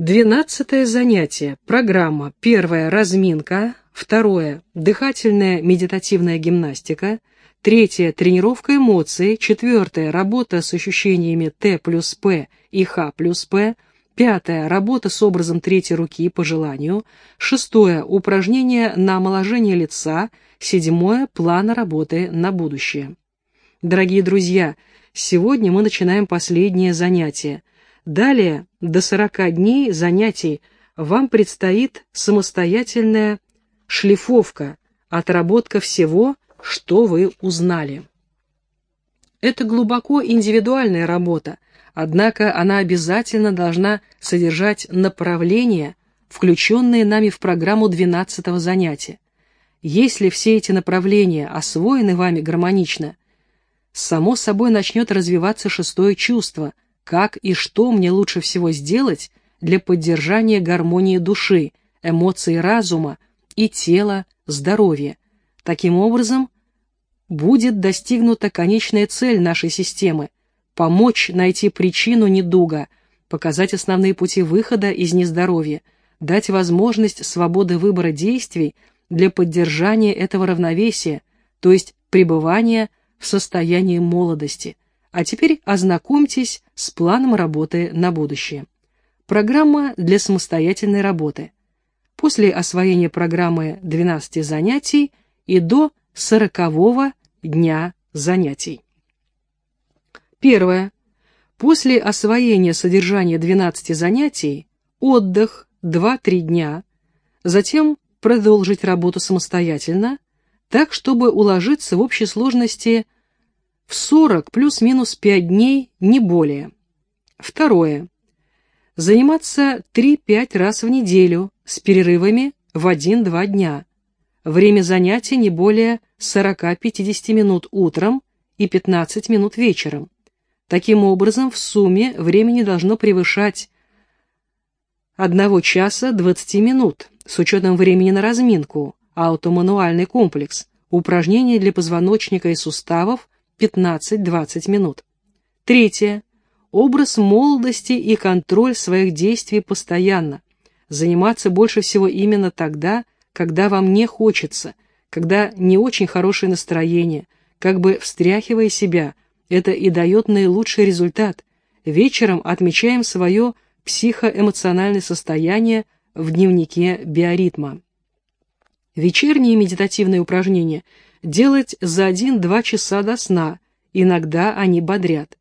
Двенадцатое занятие. Программа. Первое – разминка. Второе – дыхательная медитативная гимнастика. Третье – тренировка эмоций. Четвертое – работа с ощущениями Т плюс П и Х плюс П. Пятое – работа с образом третьей руки по желанию. Шестое – упражнение на омоложение лица. Седьмое – план работы на будущее. Дорогие друзья, сегодня мы начинаем последнее занятие. Далее, до 40 дней занятий, вам предстоит самостоятельная шлифовка, отработка всего, что вы узнали. Это глубоко индивидуальная работа, однако она обязательно должна содержать направления, включенные нами в программу 12 занятия. Если все эти направления освоены вами гармонично, само собой начнет развиваться шестое чувство – как и что мне лучше всего сделать для поддержания гармонии души, эмоций разума и тела, здоровья. Таким образом, будет достигнута конечная цель нашей системы – помочь найти причину недуга, показать основные пути выхода из нездоровья, дать возможность свободы выбора действий для поддержания этого равновесия, то есть пребывания в состоянии молодости – а теперь ознакомьтесь с планом работы на будущее. Программа для самостоятельной работы. После освоения программы 12 занятий и до 40 дня занятий. Первое. После освоения содержания 12 занятий отдых 2-3 дня, затем продолжить работу самостоятельно, так, чтобы уложиться в общей сложности – в 40 плюс-минус 5 дней, не более. Второе. Заниматься 3-5 раз в неделю с перерывами в 1-2 дня. Время занятий не более 40-50 минут утром и 15 минут вечером. Таким образом, в сумме время не должно превышать 1 часа 20 минут, с учетом времени на разминку, аутомануальный комплекс, упражнения для позвоночника и суставов 15-20 минут. Третье. Образ молодости и контроль своих действий постоянно. Заниматься больше всего именно тогда, когда вам не хочется, когда не очень хорошее настроение, как бы встряхивая себя. Это и дает наилучший результат. Вечером отмечаем свое психоэмоциональное состояние в дневнике биоритма. Вечерние медитативные упражнения – делать за 1-2 часа до сна, иногда они бодрят.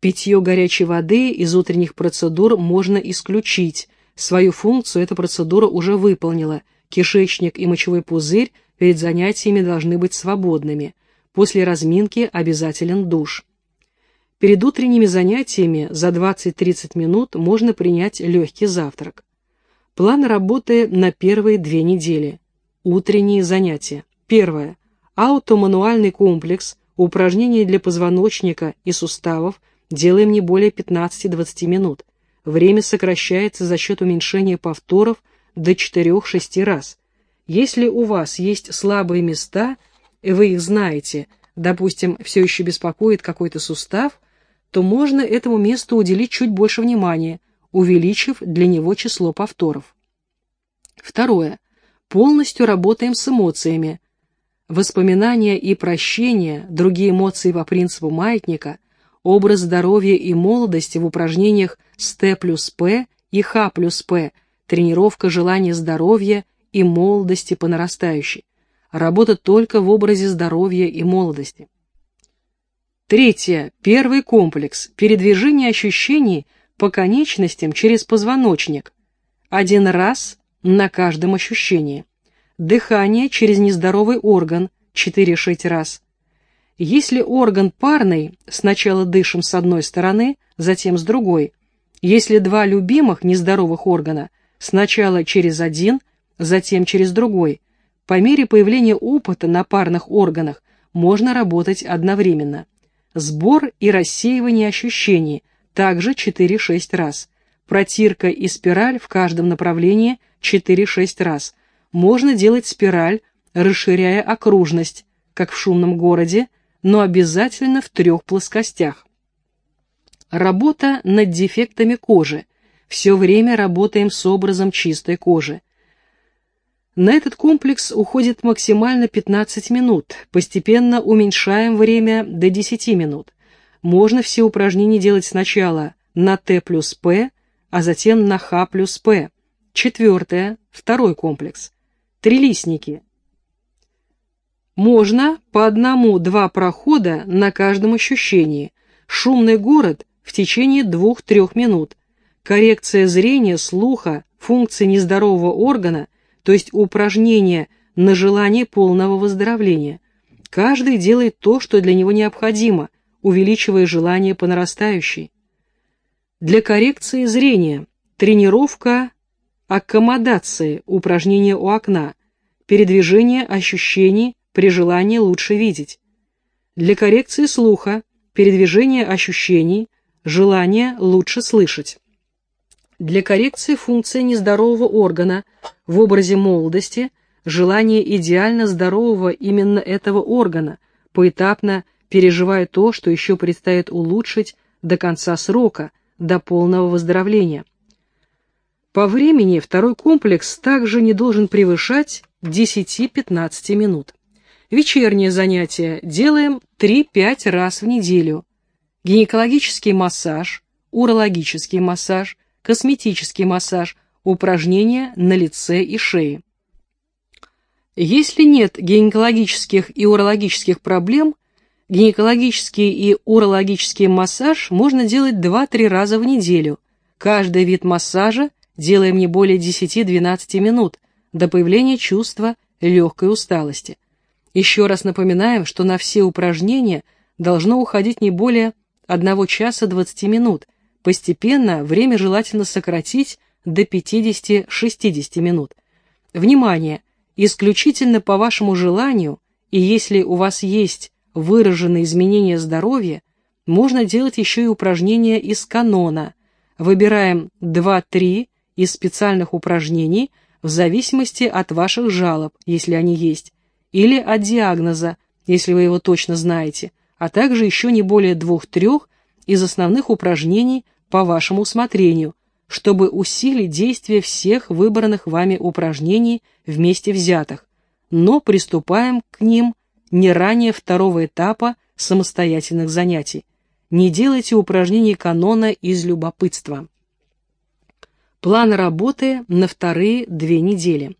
Питье горячей воды из утренних процедур можно исключить, свою функцию эта процедура уже выполнила, кишечник и мочевой пузырь перед занятиями должны быть свободными, после разминки обязателен душ. Перед утренними занятиями за 20-30 минут можно принять легкий завтрак. План работы на первые две недели. Утренние занятия. Первое. Аутомануальный комплекс, упражнения для позвоночника и суставов делаем не более 15-20 минут. Время сокращается за счет уменьшения повторов до 4-6 раз. Если у вас есть слабые места, и вы их знаете, допустим, все еще беспокоит какой-то сустав, то можно этому месту уделить чуть больше внимания, увеличив для него число повторов. Второе. Полностью работаем с эмоциями, Воспоминания и прощение, другие эмоции по принципу маятника, образ здоровья и молодости в упражнениях с Т плюс П и Х плюс П, тренировка желания здоровья и молодости по нарастающей. Работа только в образе здоровья и молодости. Третье. Первый комплекс. Передвижение ощущений по конечностям через позвоночник. Один раз на каждом ощущении. Дыхание через нездоровый орган 4-6 раз. Если орган парный, сначала дышим с одной стороны, затем с другой. Если два любимых нездоровых органа, сначала через один, затем через другой. По мере появления опыта на парных органах можно работать одновременно. Сбор и рассеивание ощущений, также 4-6 раз. Протирка и спираль в каждом направлении 4-6 раз – можно делать спираль, расширяя окружность, как в шумном городе, но обязательно в трех плоскостях. Работа над дефектами кожи. все время работаем с образом чистой кожи. На этот комплекс уходит максимально 15 минут, постепенно уменьшаем время до 10 минут. Можно все упражнения делать сначала на Т плюс П, а затем на Х плюс П. Четвертое, второй комплекс. Трилистники. Можно по одному-два прохода на каждом ощущении. Шумный город в течение двух-трех минут. Коррекция зрения, слуха, функции нездорового органа, то есть упражнения на желание полного выздоровления. Каждый делает то, что для него необходимо, увеличивая желание по нарастающей. Для коррекции зрения тренировка аккомодации, упражнение у окна, передвижение ощущений при желании лучше видеть. Для коррекции слуха передвижение ощущений, желание лучше слышать. Для коррекции функции нездорового органа в образе молодости желание идеально здорового именно этого органа, поэтапно переживая то, что еще предстоит улучшить до конца срока, до полного выздоровления. По времени второй комплекс также не должен превышать 10-15 минут. Вечернее занятие делаем 3-5 раз в неделю. Гинекологический массаж, урологический массаж, косметический массаж, упражнения на лице и шее. Если нет гинекологических и урологических проблем, гинекологический и урологический массаж можно делать 2-3 раза в неделю. Каждый вид массажа делаем не более 10-12 минут до появления чувства легкой усталости. Еще раз напоминаем, что на все упражнения должно уходить не более 1 часа 20 минут, Постепенно время желательно сократить до 50-60 минут. Внимание! Исключительно по вашему желанию, и если у вас есть выраженные изменения здоровья, можно делать еще и упражнения из канона. Выбираем 2-3 из специальных упражнений в зависимости от ваших жалоб, если они есть, или от диагноза, если вы его точно знаете, а также еще не более 2-3 из основных упражнений по вашему усмотрению, чтобы усилить действие всех выбранных вами упражнений вместе взятых, но приступаем к ним не ранее второго этапа самостоятельных занятий. Не делайте упражнений канона из любопытства. План работы на вторые две недели.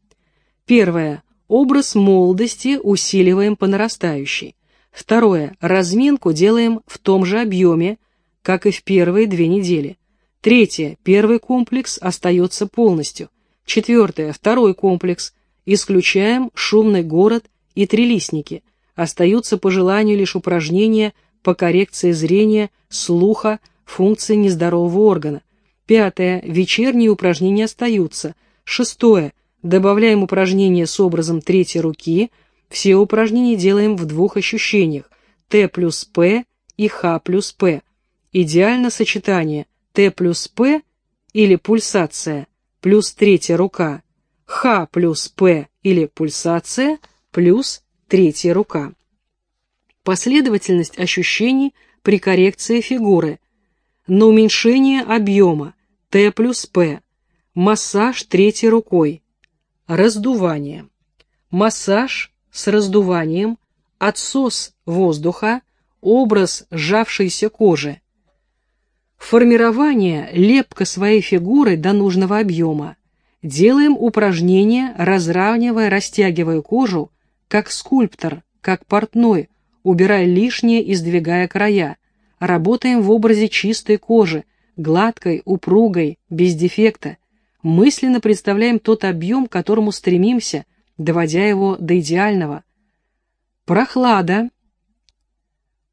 Первое. Образ молодости усиливаем по нарастающей. Второе. Разминку делаем в том же объеме, как и в первые две недели. Третье, первый комплекс остается полностью. Четвертое, второй комплекс, исключаем шумный город и трилистники. Остаются по желанию лишь упражнения по коррекции зрения, слуха, функции нездорового органа. Пятое, вечерние упражнения остаются. Шестое, добавляем упражнения с образом третьей руки. Все упражнения делаем в двух ощущениях – Т плюс П и Х плюс П. Идеально сочетание Т плюс П или пульсация плюс третья рука, Х плюс П или пульсация плюс третья рука. Последовательность ощущений при коррекции фигуры. На уменьшение объема Т плюс П. Массаж третьей рукой. Раздувание. Массаж с раздуванием, отсос воздуха, образ сжавшейся кожи. Формирование лепка своей фигуры до нужного объема. Делаем упражнения, разравнивая, растягивая кожу, как скульптор, как портной, убирая лишнее и сдвигая края. Работаем в образе чистой кожи, гладкой, упругой, без дефекта. Мысленно представляем тот объем, к которому стремимся, доводя его до идеального. Прохлада.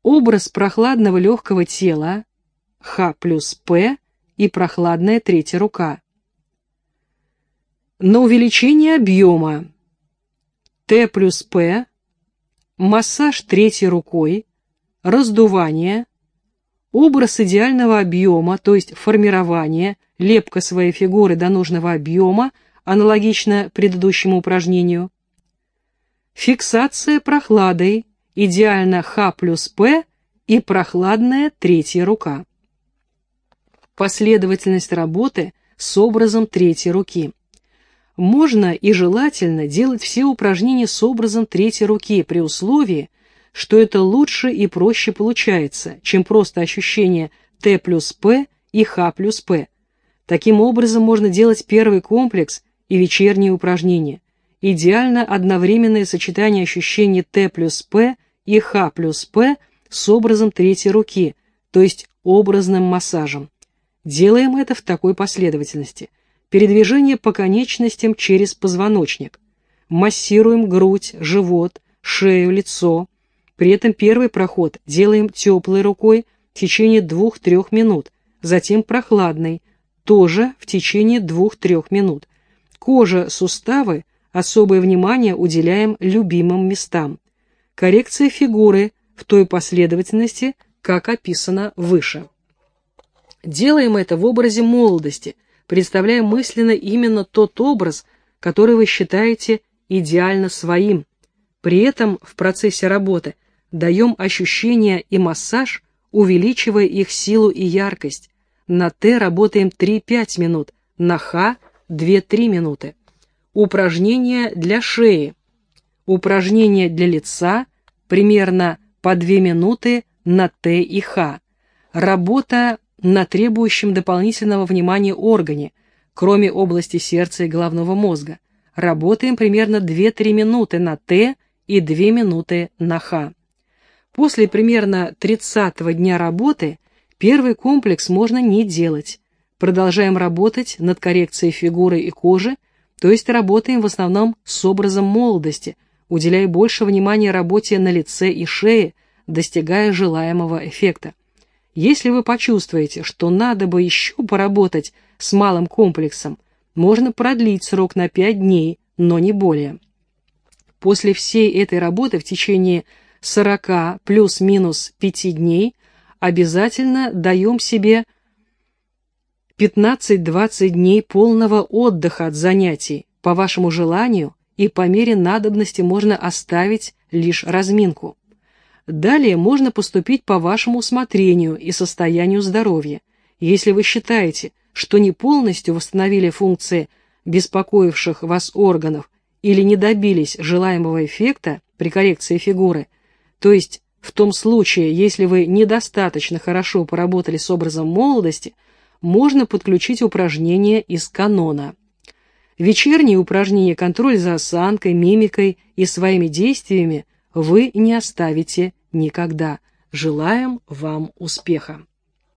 Образ прохладного легкого тела, Х плюс П и прохладная третья рука. На увеличение объема Т плюс П, массаж третьей рукой, раздувание, образ идеального объема, то есть формирование, лепка своей фигуры до нужного объема, аналогично предыдущему упражнению, фиксация прохладой, идеально Х плюс П и прохладная третья рука. Последовательность работы с образом третьей руки. Можно и желательно делать все упражнения с образом третьей руки при условии, что это лучше и проще получается, чем просто ощущение Т плюс П и Х плюс П. Таким образом можно делать первый комплекс и вечерние упражнения. Идеально одновременное сочетание ощущений Т плюс П и Х плюс П с образом третьей руки, то есть образным массажем. Делаем это в такой последовательности. Передвижение по конечностям через позвоночник. Массируем грудь, живот, шею, лицо. При этом первый проход делаем теплой рукой в течение 2-3 минут, затем прохладной, тоже в течение 2-3 минут. Кожа, суставы, особое внимание уделяем любимым местам. Коррекция фигуры в той последовательности, как описано выше. Делаем это в образе молодости, представляя мысленно именно тот образ, который вы считаете идеально своим. При этом в процессе работы даем ощущения и массаж, увеличивая их силу и яркость. На Т работаем 3-5 минут, на Х 2-3 минуты. Упражнения для шеи. Упражнения для лица примерно по 2 минуты на Т и Х. Работа на требующем дополнительного внимания органе, кроме области сердца и головного мозга. Работаем примерно 2-3 минуты на Т и 2 минуты на Х. После примерно 30 дня работы первый комплекс можно не делать. Продолжаем работать над коррекцией фигуры и кожи, то есть работаем в основном с образом молодости, уделяя больше внимания работе на лице и шее, достигая желаемого эффекта. Если вы почувствуете, что надо бы еще поработать с малым комплексом, можно продлить срок на 5 дней, но не более. После всей этой работы в течение 40 плюс-минус 5 дней обязательно даем себе 15-20 дней полного отдыха от занятий, по вашему желанию, и по мере надобности можно оставить лишь разминку. Далее можно поступить по вашему усмотрению и состоянию здоровья. Если вы считаете, что не полностью восстановили функции беспокоивших вас органов или не добились желаемого эффекта при коррекции фигуры, то есть в том случае, если вы недостаточно хорошо поработали с образом молодости, можно подключить упражнения из канона. Вечерние упражнения контроль за осанкой, мимикой и своими действиями вы не оставите никогда. Желаем вам успеха!